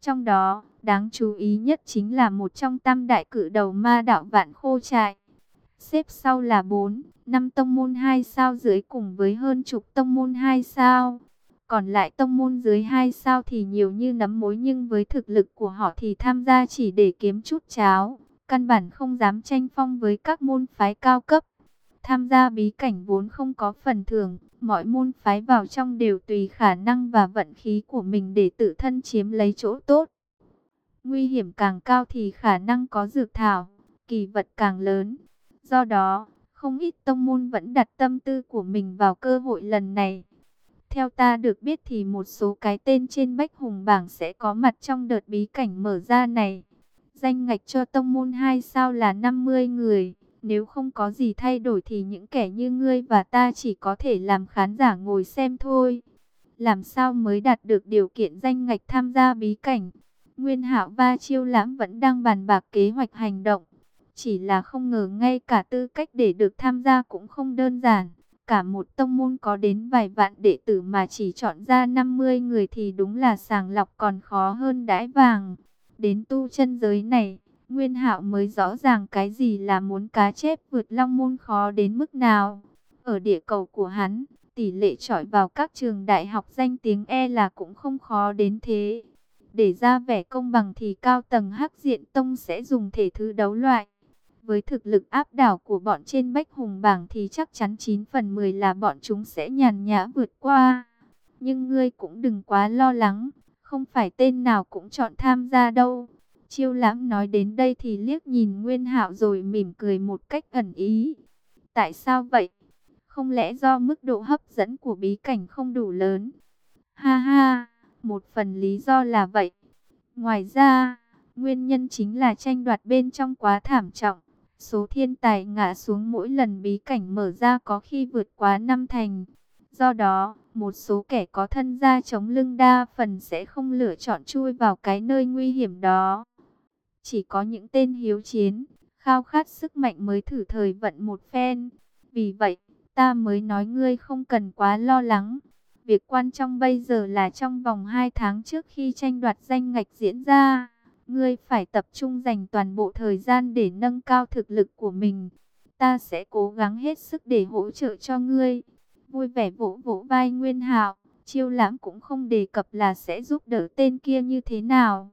Trong đó, đáng chú ý nhất chính là một trong tam đại cử đầu ma đạo vạn khô trại. Xếp sau là 4, 5 tông môn 2 sao dưới cùng với hơn chục tông môn 2 sao. Còn lại tông môn dưới 2 sao thì nhiều như nấm mối nhưng với thực lực của họ thì tham gia chỉ để kiếm chút cháo. Căn bản không dám tranh phong với các môn phái cao cấp. Tham gia bí cảnh vốn không có phần thưởng, mọi môn phái vào trong đều tùy khả năng và vận khí của mình để tự thân chiếm lấy chỗ tốt. Nguy hiểm càng cao thì khả năng có dược thảo, kỳ vật càng lớn. Do đó, không ít tông môn vẫn đặt tâm tư của mình vào cơ hội lần này. Theo ta được biết thì một số cái tên trên bách hùng bảng sẽ có mặt trong đợt bí cảnh mở ra này. Danh ngạch cho tông môn 2 sao là 50 người. Nếu không có gì thay đổi thì những kẻ như ngươi và ta chỉ có thể làm khán giả ngồi xem thôi. Làm sao mới đạt được điều kiện danh ngạch tham gia bí cảnh? Nguyên Hạo và Chiêu Lãm vẫn đang bàn bạc kế hoạch hành động. Chỉ là không ngờ ngay cả tư cách để được tham gia cũng không đơn giản. Cả một tông môn có đến vài vạn đệ tử mà chỉ chọn ra 50 người thì đúng là sàng lọc còn khó hơn đãi vàng. Đến tu chân giới này, Nguyên Hạo mới rõ ràng cái gì là muốn cá chép vượt long môn khó đến mức nào. Ở địa cầu của hắn, tỷ lệ trọi vào các trường đại học danh tiếng E là cũng không khó đến thế. Để ra vẻ công bằng thì cao tầng hắc diện tông sẽ dùng thể thứ đấu loại. Với thực lực áp đảo của bọn trên bách hùng bảng thì chắc chắn 9 phần 10 là bọn chúng sẽ nhàn nhã vượt qua. Nhưng ngươi cũng đừng quá lo lắng, không phải tên nào cũng chọn tham gia đâu. Chiêu lãm nói đến đây thì liếc nhìn Nguyên hạo rồi mỉm cười một cách ẩn ý. Tại sao vậy? Không lẽ do mức độ hấp dẫn của bí cảnh không đủ lớn? Ha ha, một phần lý do là vậy. Ngoài ra, nguyên nhân chính là tranh đoạt bên trong quá thảm trọng. Số thiên tài ngã xuống mỗi lần bí cảnh mở ra có khi vượt quá năm thành. Do đó, một số kẻ có thân gia chống lưng đa phần sẽ không lựa chọn chui vào cái nơi nguy hiểm đó. Chỉ có những tên hiếu chiến, khao khát sức mạnh mới thử thời vận một phen. Vì vậy, ta mới nói ngươi không cần quá lo lắng. Việc quan trọng bây giờ là trong vòng 2 tháng trước khi tranh đoạt danh ngạch diễn ra, ngươi phải tập trung dành toàn bộ thời gian để nâng cao thực lực của mình. Ta sẽ cố gắng hết sức để hỗ trợ cho ngươi. Vui vẻ vỗ vỗ vai Nguyên Hạo, Chiêu Lãm cũng không đề cập là sẽ giúp đỡ tên kia như thế nào.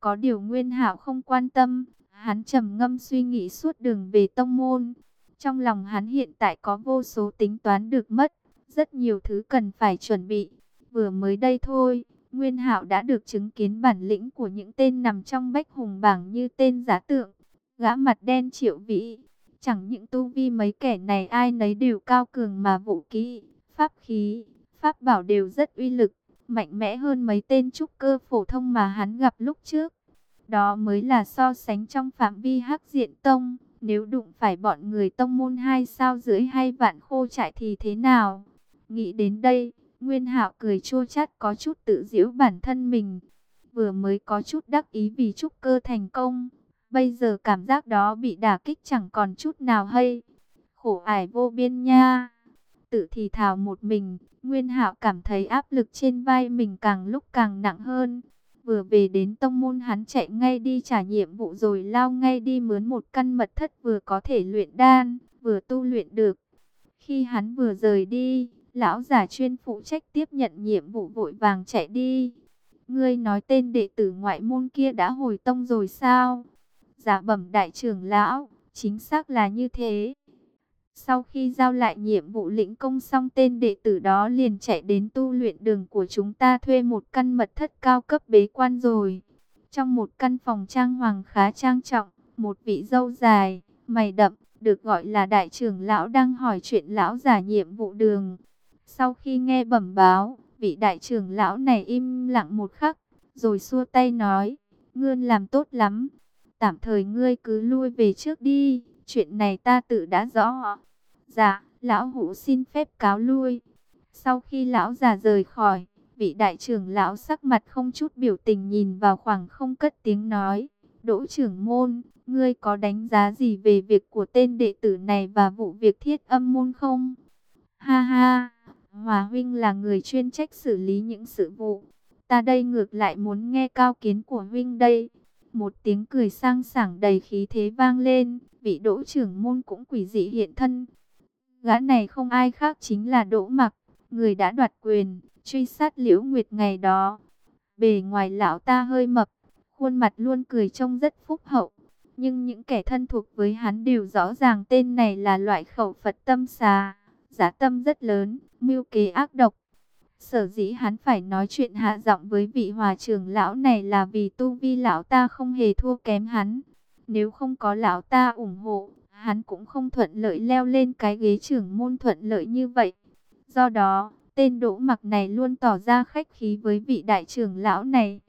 Có điều Nguyên Hạo không quan tâm, hắn trầm ngâm suy nghĩ suốt đường về tông môn. Trong lòng hắn hiện tại có vô số tính toán được mất, rất nhiều thứ cần phải chuẩn bị. Vừa mới đây thôi, Nguyên Hạo đã được chứng kiến bản lĩnh của những tên nằm trong bách hùng bảng như tên giá tượng, gã mặt đen triệu vĩ. Chẳng những tu vi mấy kẻ này ai nấy đều cao cường mà vũ kỹ, pháp khí, pháp bảo đều rất uy lực mạnh mẽ hơn mấy tên trúc cơ phổ thông mà hắn gặp lúc trước. Đó mới là so sánh trong phạm vi hắc diện tông, nếu đụng phải bọn người tông môn hai sao dưới hay vạn khô trại thì thế nào? Nghĩ đến đây, Nguyên Hạo cười chua chát có chút tự giễu bản thân mình. Vừa mới có chút đắc ý vì trúc cơ thành công, bây giờ cảm giác đó bị đả kích chẳng còn chút nào hay. Khổ ải vô biên nha. Tự thì thào một mình, Nguyên Hạo cảm thấy áp lực trên vai mình càng lúc càng nặng hơn. Vừa về đến tông môn hắn chạy ngay đi trả nhiệm vụ rồi lao ngay đi mướn một căn mật thất vừa có thể luyện đan, vừa tu luyện được. Khi hắn vừa rời đi, lão giả chuyên phụ trách tiếp nhận nhiệm vụ vội vàng chạy đi. Ngươi nói tên đệ tử ngoại môn kia đã hồi tông rồi sao? Giả bẩm đại trưởng lão, chính xác là như thế. Sau khi giao lại nhiệm vụ lĩnh công xong tên đệ tử đó liền chạy đến tu luyện đường của chúng ta thuê một căn mật thất cao cấp bế quan rồi. Trong một căn phòng trang hoàng khá trang trọng, một vị dâu dài, mày đậm, được gọi là đại trưởng lão đang hỏi chuyện lão giả nhiệm vụ đường. Sau khi nghe bẩm báo, vị đại trưởng lão này im lặng một khắc, rồi xua tay nói, ngươi làm tốt lắm, tạm thời ngươi cứ lui về trước đi, chuyện này ta tự đã rõ. Dạ, lão hủ xin phép cáo lui. Sau khi lão già rời khỏi, vị đại trưởng lão sắc mặt không chút biểu tình nhìn vào khoảng không cất tiếng nói. Đỗ trưởng môn, ngươi có đánh giá gì về việc của tên đệ tử này và vụ việc thiết âm môn không? Ha ha, Hòa huynh là người chuyên trách xử lý những sự vụ. Ta đây ngược lại muốn nghe cao kiến của huynh đây. Một tiếng cười sang sảng đầy khí thế vang lên, vị đỗ trưởng môn cũng quỷ dị hiện thân. Gã này không ai khác chính là đỗ mặc, người đã đoạt quyền, truy sát liễu nguyệt ngày đó. Bề ngoài lão ta hơi mập, khuôn mặt luôn cười trông rất phúc hậu. Nhưng những kẻ thân thuộc với hắn đều rõ ràng tên này là loại khẩu Phật tâm xà, giá tâm rất lớn, mưu kế ác độc. Sở dĩ hắn phải nói chuyện hạ giọng với vị hòa trưởng lão này là vì tu vi lão ta không hề thua kém hắn. Nếu không có lão ta ủng hộ, hắn cũng không thuận lợi leo lên cái ghế trưởng môn thuận lợi như vậy. Do đó, tên đỗ mặc này luôn tỏ ra khách khí với vị đại trưởng lão này.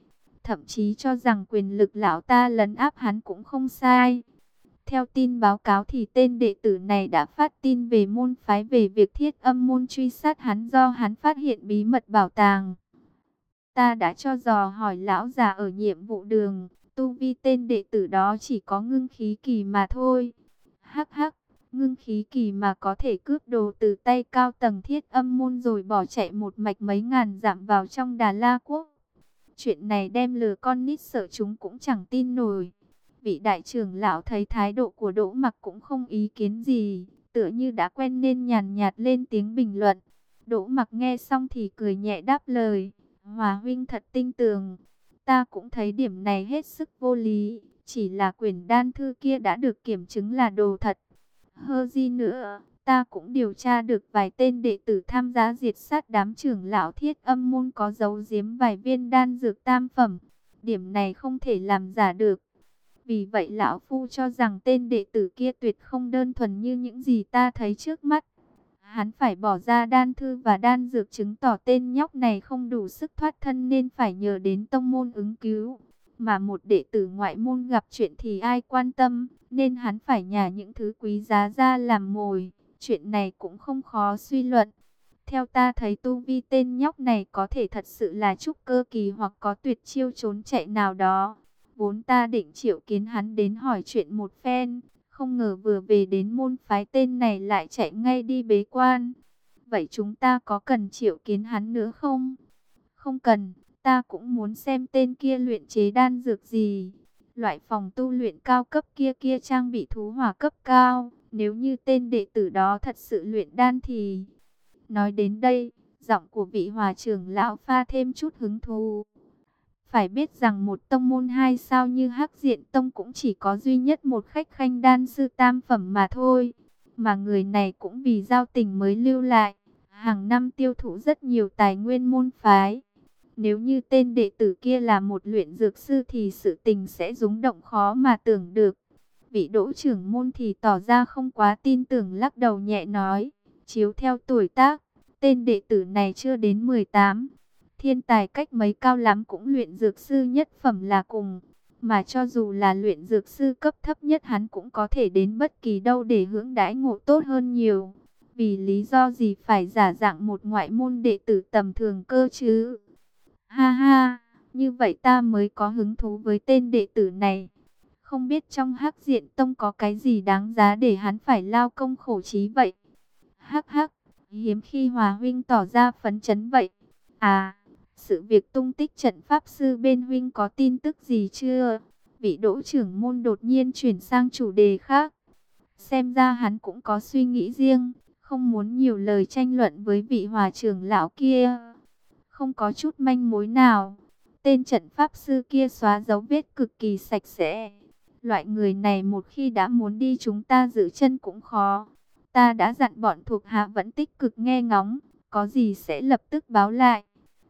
Thậm chí cho rằng quyền lực lão ta lấn áp hắn cũng không sai. Theo tin báo cáo thì tên đệ tử này đã phát tin về môn phái về việc thiết âm môn truy sát hắn do hắn phát hiện bí mật bảo tàng. Ta đã cho dò hỏi lão già ở nhiệm vụ đường, tu vi tên đệ tử đó chỉ có ngưng khí kỳ mà thôi. Hắc hắc, ngưng khí kỳ mà có thể cướp đồ từ tay cao tầng thiết âm môn rồi bỏ chạy một mạch mấy ngàn dặm vào trong Đà La Quốc. Chuyện này đem lừa con nít sợ chúng cũng chẳng tin nổi. Vị đại trưởng lão thấy thái độ của Đỗ Mặc cũng không ý kiến gì, tựa như đã quen nên nhàn nhạt lên tiếng bình luận. Đỗ Mặc nghe xong thì cười nhẹ đáp lời, Hòa huynh thật tinh tường, ta cũng thấy điểm này hết sức vô lý, chỉ là quyển đan thư kia đã được kiểm chứng là đồ thật. Hơ gì nữa, ta cũng điều tra được vài tên đệ tử tham gia diệt sát đám trưởng lão thiết âm môn có dấu giếm vài viên đan dược tam phẩm. Điểm này không thể làm giả được. Vì vậy lão phu cho rằng tên đệ tử kia tuyệt không đơn thuần như những gì ta thấy trước mắt. Hắn phải bỏ ra đan thư và đan dược chứng tỏ tên nhóc này không đủ sức thoát thân nên phải nhờ đến tông môn ứng cứu. Mà một đệ tử ngoại môn gặp chuyện thì ai quan tâm, nên hắn phải nhả những thứ quý giá ra làm mồi. Chuyện này cũng không khó suy luận. Theo ta thấy tu vi tên nhóc này có thể thật sự là trúc cơ kỳ hoặc có tuyệt chiêu trốn chạy nào đó. Vốn ta định triệu kiến hắn đến hỏi chuyện một phen, không ngờ vừa về đến môn phái tên này lại chạy ngay đi bế quan. Vậy chúng ta có cần triệu kiến hắn nữa không? Không cần, ta cũng muốn xem tên kia luyện chế đan dược gì. Loại phòng tu luyện cao cấp kia kia trang bị thú hỏa cấp cao. Nếu như tên đệ tử đó thật sự luyện đan thì... Nói đến đây, giọng của vị hòa trưởng lão pha thêm chút hứng thú. Phải biết rằng một tông môn hai sao như Hắc Diện Tông cũng chỉ có duy nhất một khách khanh đan sư tam phẩm mà thôi. Mà người này cũng vì giao tình mới lưu lại. Hàng năm tiêu thụ rất nhiều tài nguyên môn phái. Nếu như tên đệ tử kia là một luyện dược sư thì sự tình sẽ rúng động khó mà tưởng được. Vị đỗ trưởng môn thì tỏ ra không quá tin tưởng lắc đầu nhẹ nói. Chiếu theo tuổi tác, tên đệ tử này chưa đến 18 Thiên tài cách mấy cao lắm cũng luyện dược sư nhất phẩm là cùng. Mà cho dù là luyện dược sư cấp thấp nhất hắn cũng có thể đến bất kỳ đâu để hưởng đãi ngộ tốt hơn nhiều. Vì lý do gì phải giả dạng một ngoại môn đệ tử tầm thường cơ chứ? Ha ha, như vậy ta mới có hứng thú với tên đệ tử này. Không biết trong hắc diện tông có cái gì đáng giá để hắn phải lao công khổ trí vậy? Hắc hắc, hiếm khi hòa huynh tỏ ra phấn chấn vậy. À, sự việc tung tích trận pháp sư bên huynh có tin tức gì chưa? Vị đỗ trưởng môn đột nhiên chuyển sang chủ đề khác. Xem ra hắn cũng có suy nghĩ riêng, không muốn nhiều lời tranh luận với vị hòa trưởng lão kia. Không có chút manh mối nào. Tên trận pháp sư kia xóa dấu vết cực kỳ sạch sẽ. Loại người này một khi đã muốn đi chúng ta giữ chân cũng khó. Ta đã dặn bọn thuộc hạ vẫn tích cực nghe ngóng, có gì sẽ lập tức báo lại.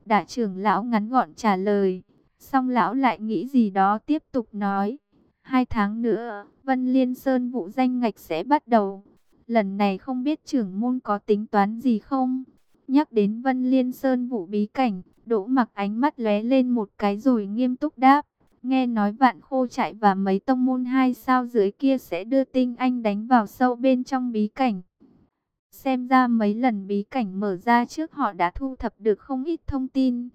Đả trưởng lão ngắn gọn trả lời, xong lão lại nghĩ gì đó tiếp tục nói. Hai tháng nữa, Vân Liên Sơn vụ danh ngạch sẽ bắt đầu. Lần này không biết trưởng môn có tính toán gì không? Nhắc đến Vân Liên Sơn vụ bí cảnh, đỗ mặc ánh mắt lóe lên một cái rồi nghiêm túc đáp. Nghe nói vạn khô chạy và mấy tông môn hai sao dưới kia sẽ đưa tinh anh đánh vào sâu bên trong bí cảnh. Xem ra mấy lần bí cảnh mở ra trước họ đã thu thập được không ít thông tin.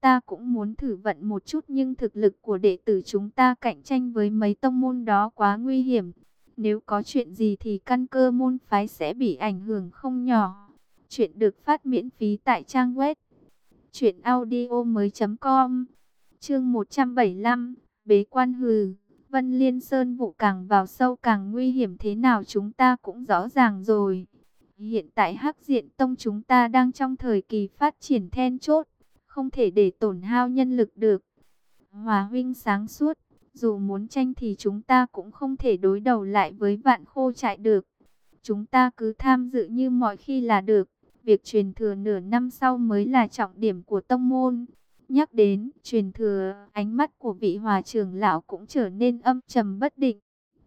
Ta cũng muốn thử vận một chút nhưng thực lực của đệ tử chúng ta cạnh tranh với mấy tông môn đó quá nguy hiểm. Nếu có chuyện gì thì căn cơ môn phái sẽ bị ảnh hưởng không nhỏ. Chuyện được phát miễn phí tại trang web truyệnaudiomoi.com. Chương 175, Bế quan hừ. Vân Liên Sơn vụ càng vào sâu càng nguy hiểm thế nào chúng ta cũng rõ ràng rồi. Hiện tại Hắc Diện Tông chúng ta đang trong thời kỳ phát triển then chốt, không thể để tổn hao nhân lực được. Hòa huynh sáng suốt, dù muốn tranh thì chúng ta cũng không thể đối đầu lại với vạn khô trại được. Chúng ta cứ tham dự như mọi khi là được. Việc truyền thừa nửa năm sau mới là trọng điểm của tông môn. Nhắc đến truyền thừa, ánh mắt của vị hòa trưởng lão cũng trở nên âm trầm bất định.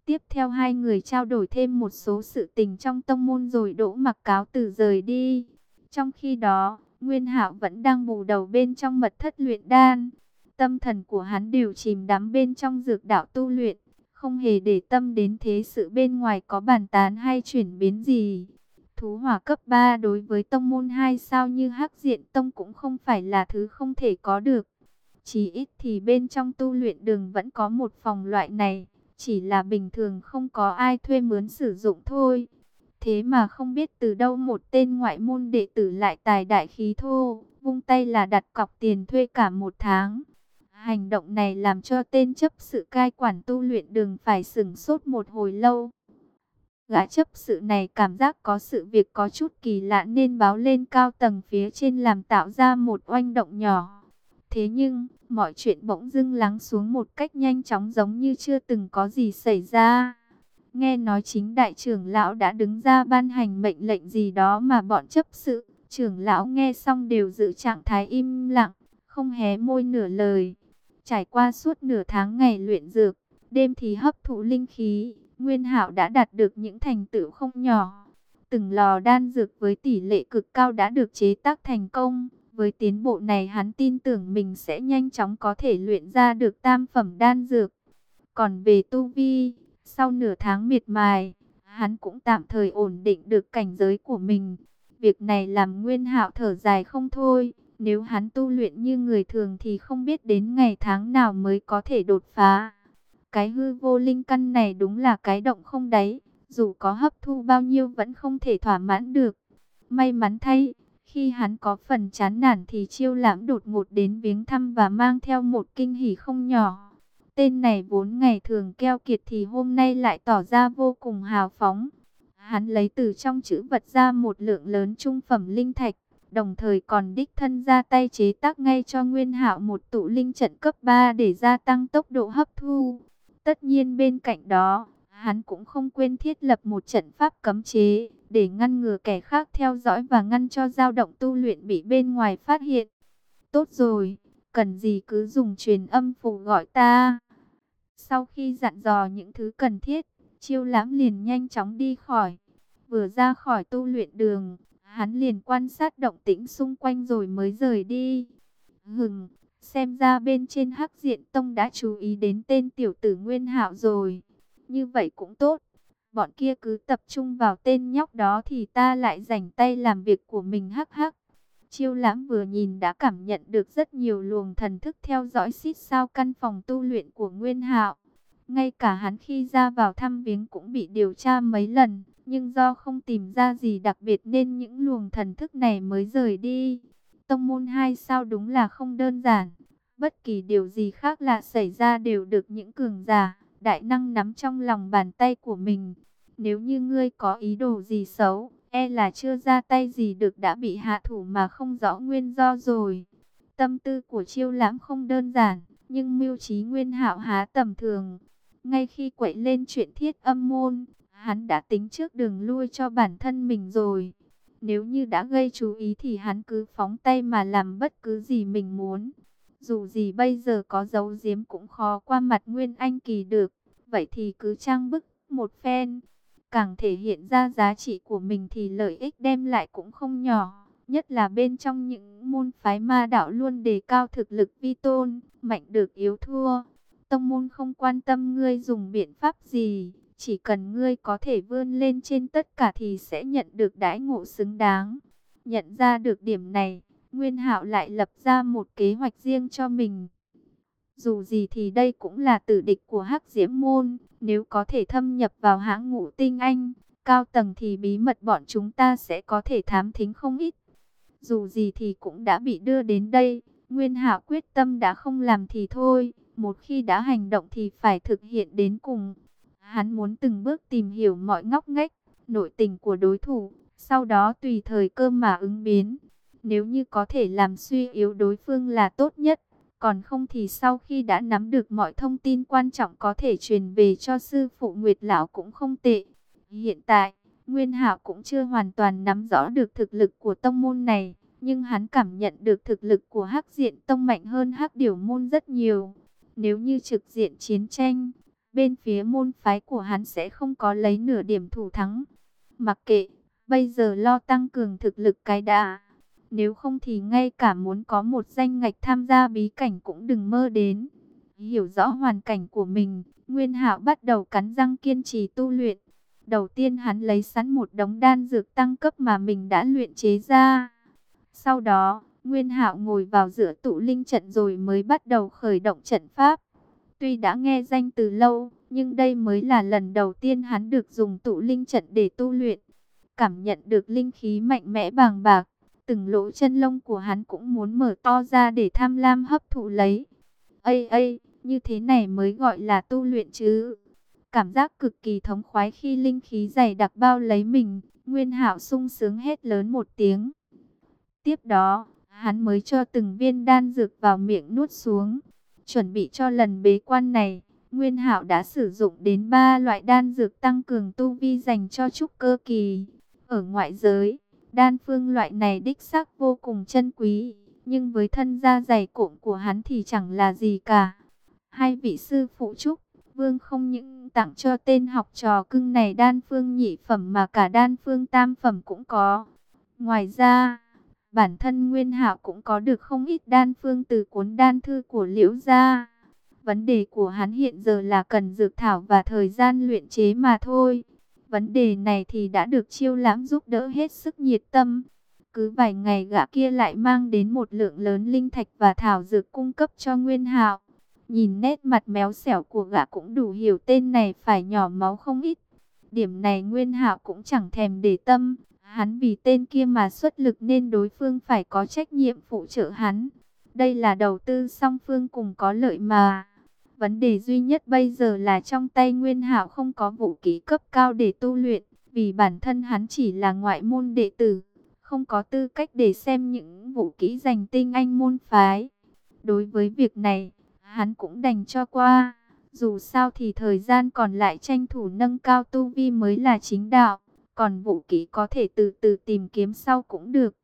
Tiếp theo hai người trao đổi thêm một số sự tình trong tông môn rồi đỗ mặc cáo từ rời đi. Trong khi đó, Nguyên Hạo vẫn đang bù đầu bên trong mật thất luyện đan. Tâm thần của hắn đều chìm đắm bên trong dược đạo tu luyện, không hề để tâm đến thế sự bên ngoài có bàn tán hay chuyển biến gì. Thú hỏa cấp 3 đối với tông môn 2 sao như Hắc Diện Tông cũng không phải là thứ không thể có được. Chỉ ít thì bên trong tu luyện đường vẫn có một phòng loại này, chỉ là bình thường không có ai thuê mướn sử dụng thôi. Thế mà không biết từ đâu một tên ngoại môn đệ tử lại tài đại khí thô, vung tay là đặt cọc tiền thuê cả một tháng. Hành động này làm cho tên chấp sự cai quản tu luyện đường phải sửng sốt một hồi lâu. Gã chấp sự này cảm giác có sự việc có chút kỳ lạ nên báo lên cao tầng phía trên làm tạo ra một oanh động nhỏ. Thế nhưng, mọi chuyện bỗng dưng lắng xuống một cách nhanh chóng giống như chưa từng có gì xảy ra. Nghe nói chính đại trưởng lão đã đứng ra ban hành mệnh lệnh gì đó mà bọn chấp sự, trưởng lão nghe xong đều giữ trạng thái im lặng, không hé môi nửa lời. Trải qua suốt nửa tháng ngày luyện dược, đêm thì hấp thụ linh khí, Nguyên Hạo đã đạt được những thành tựu không nhỏ. Từng lò đan dược với tỷ lệ cực cao đã được chế tác thành công. Với tiến bộ này hắn tin tưởng mình sẽ nhanh chóng có thể luyện ra được tam phẩm đan dược. Còn về tu vi, sau nửa tháng miệt mài, hắn cũng tạm thời ổn định được cảnh giới của mình. Việc này làm Nguyên Hạo thở dài không thôi. Nếu hắn tu luyện như người thường thì không biết đến ngày tháng nào mới có thể đột phá. Cái hư vô linh căn này đúng là cái động không đáy, dù có hấp thu bao nhiêu vẫn không thể thỏa mãn được. May mắn thay, khi hắn có phần chán nản thì chiêu lãm đột ngột đến viếng thăm và mang theo một kinh hỉ không nhỏ. Tên này vốn ngày thường keo kiệt thì hôm nay lại tỏ ra vô cùng hào phóng. Hắn lấy từ trong chữ vật ra một lượng lớn trung phẩm linh thạch, đồng thời còn đích thân ra tay chế tác ngay cho Nguyên Hạo một tụ linh trận cấp 3 để gia tăng tốc độ hấp thu. Tất nhiên bên cạnh đó, hắn cũng không quên thiết lập một trận pháp cấm chế, để ngăn ngừa kẻ khác theo dõi và ngăn cho dao động tu luyện bị bên ngoài phát hiện. Tốt rồi, cần gì cứ dùng truyền âm phù gọi ta. Sau khi dặn dò những thứ cần thiết, chiêu lãm liền nhanh chóng đi khỏi. Vừa ra khỏi tu luyện đường, hắn liền quan sát động tĩnh xung quanh rồi mới rời đi. Hừng, Xem ra bên trên hắc diện tông đã chú ý đến tên tiểu tử Nguyên Hạo rồi. Như vậy cũng tốt. Bọn kia cứ tập trung vào tên nhóc đó thì ta lại dành tay làm việc của mình hắc hắc. Chiêu lãm vừa nhìn đã cảm nhận được rất nhiều luồng thần thức theo dõi xít sao căn phòng tu luyện của Nguyên Hạo. Ngay cả hắn khi ra vào thăm viếng cũng bị điều tra mấy lần, nhưng do không tìm ra gì đặc biệt nên những luồng thần thức này mới rời đi. Tông môn hai sao đúng là không đơn giản. Bất kỳ điều gì khác lạ xảy ra đều được những cường giả, đại năng nắm trong lòng bàn tay của mình. Nếu như ngươi có ý đồ gì xấu, e là chưa ra tay gì được đã bị hạ thủ mà không rõ nguyên do rồi. Tâm tư của chiêu lãm không đơn giản, nhưng mưu trí nguyên hạo há tầm thường. Ngay khi quậy lên chuyện thiết âm môn, Hắn đã tính trước đường lui cho bản thân mình rồi. Nếu như đã gây chú ý thì hắn cứ phóng tay mà làm bất cứ gì mình muốn. Dù gì bây giờ có giấu giếm cũng khó qua mặt Nguyên Anh Kỳ được. Vậy thì cứ trang bức một phen. Càng thể hiện ra giá trị của mình thì lợi ích đem lại cũng không nhỏ. Nhất là bên trong những môn phái ma đạo luôn đề cao thực lực vi tôn, mạnh được yếu thua. Tông môn không quan tâm ngươi dùng biện pháp gì, chỉ cần ngươi có thể vươn lên trên tất cả thì sẽ nhận được đãi ngộ xứng đáng. Nhận ra được điểm này, Nguyên Hạo lại lập ra một kế hoạch riêng cho mình. Dù gì thì đây cũng là tử địch của Hắc Diễm Môn, nếu có thể thâm nhập vào hãng ngũ tinh anh, cao tầng thì bí mật bọn chúng ta sẽ có thể thám thính không ít. Dù gì thì cũng đã bị đưa đến đây, Nguyên Hạo quyết tâm đã không làm thì thôi, một khi đã hành động thì phải thực hiện đến cùng. Hắn muốn từng bước tìm hiểu mọi ngóc ngách, nội tình của đối thủ, sau đó tùy thời cơ mà ứng biến. Nếu như có thể làm suy yếu đối phương là tốt nhất, còn không thì sau khi đã nắm được mọi thông tin quan trọng có thể truyền về cho sư phụ Nguyệt Lão cũng không tệ. Hiện tại, Nguyên Hạo cũng chưa hoàn toàn nắm rõ được thực lực của tông môn này, nhưng hắn cảm nhận được thực lực của Hắc Diện Tông mạnh hơn Hắc Điểu môn rất nhiều. Nếu như trực diện chiến tranh, bên phía môn phái của hắn sẽ không có lấy nửa điểm thủ thắng. Mặc kệ, bây giờ lo tăng cường thực lực cái đã. Nếu không thì ngay cả muốn có một danh ngạch tham gia bí cảnh cũng đừng mơ đến. Hiểu rõ hoàn cảnh của mình, Nguyên Hạo bắt đầu cắn răng kiên trì tu luyện. Đầu tiên hắn lấy sẵn một đống đan dược tăng cấp mà mình đã luyện chế ra. Sau đó, Nguyên Hạo ngồi vào giữa tụ linh trận rồi mới bắt đầu khởi động trận pháp. Tuy đã nghe danh từ lâu, nhưng đây mới là lần đầu tiên hắn được dùng tụ linh trận để tu luyện. Cảm nhận được linh khí mạnh mẽ bàng bạc, từng lỗ chân lông của hắn cũng muốn mở to ra để tham lam hấp thụ lấy. Ây ây, như thế này mới gọi là tu luyện chứ. Cảm giác cực kỳ thống khoái khi linh khí dày đặc bao lấy mình, Nguyên Hạo sung sướng hết lớn một tiếng. Tiếp đó, hắn mới cho từng viên đan dược vào miệng nuốt xuống. Chuẩn bị cho lần bế quan này, Nguyên Hạo đã sử dụng đến 3 loại đan dược tăng cường tu vi dành cho trúc cơ kỳ. Ở ngoại giới, đan phương loại này đích xác vô cùng chân quý, nhưng với thân gia dày cộm của hắn thì chẳng là gì cả. Hai vị sư phụ trúc, vương không những tặng cho tên học trò cưng này đan phương nhị phẩm mà cả đan phương tam phẩm cũng có. Ngoài ra, bản thân Nguyên Hạo cũng có được không ít đan phương từ cuốn đan thư của Liễu gia. Vấn đề của hắn hiện giờ là cần dược thảo và thời gian luyện chế mà thôi. Vấn đề này thì đã được chiêu lãm giúp đỡ hết sức nhiệt tâm. Cứ vài ngày gã kia lại mang đến một lượng lớn linh thạch và thảo dược cung cấp cho Nguyên Hạo. Nhìn nét mặt méo xẻo của gã cũng đủ hiểu tên này phải nhỏ máu không ít. Điểm này Nguyên Hạo cũng chẳng thèm để tâm. Hắn vì tên kia mà xuất lực nên đối phương phải có trách nhiệm phụ trợ hắn. Đây là đầu tư song phương cùng có lợi mà. Vấn đề duy nhất bây giờ là trong tay Nguyên Hạo không có vũ khí cấp cao để tu luyện, vì bản thân hắn chỉ là ngoại môn đệ tử, không có tư cách để xem những vũ khí dành tinh anh môn phái. Đối với việc này, hắn cũng đành cho qua, dù sao thì thời gian còn lại tranh thủ nâng cao tu vi mới là chính đạo, còn vũ kỹ có thể từ từ tìm kiếm sau cũng được.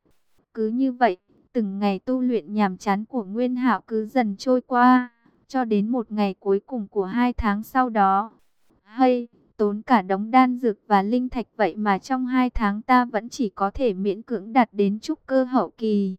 Cứ như vậy, từng ngày tu luyện nhàm chán của Nguyên Hạo cứ dần trôi qua cho đến một ngày cuối cùng của hai tháng sau đó. Hay, tốn cả đống đan dược và linh thạch vậy mà trong hai tháng ta vẫn chỉ có thể miễn cưỡng đạt đến trúc cơ hậu kỳ.